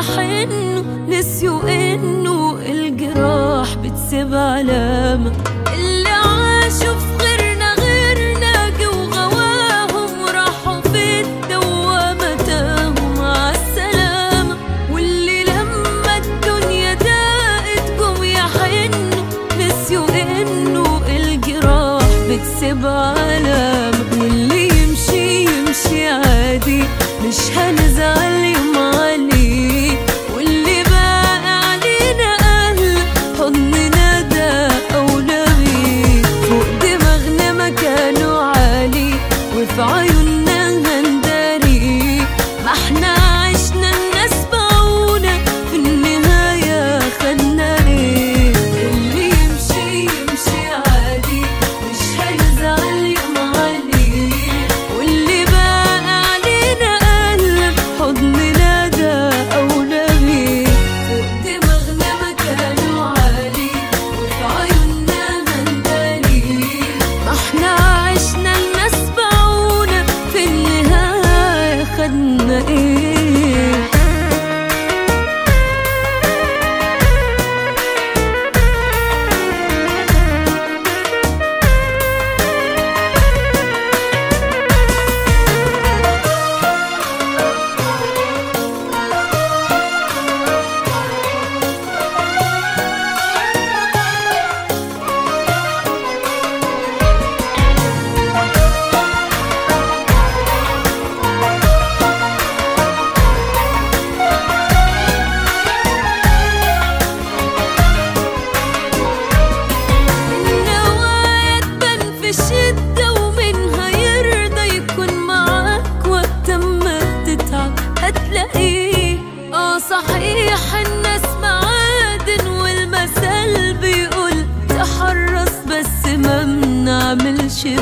حنه نسيوا إنه الجراح بتسيب علامة.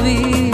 be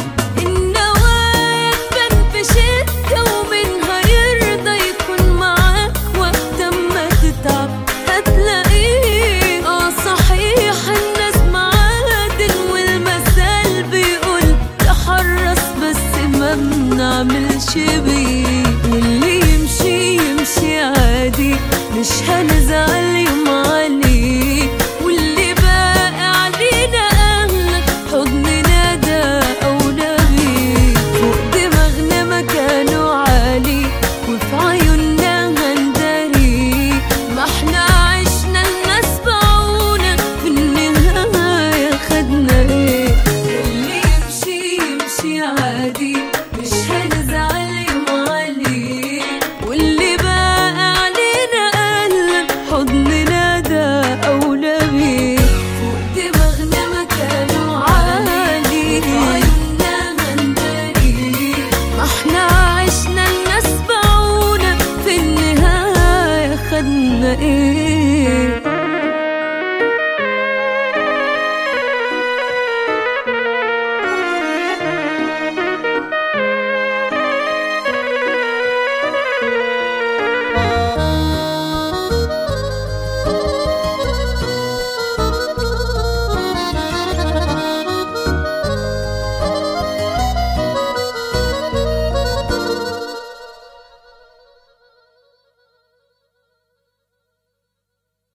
هادي مش هادي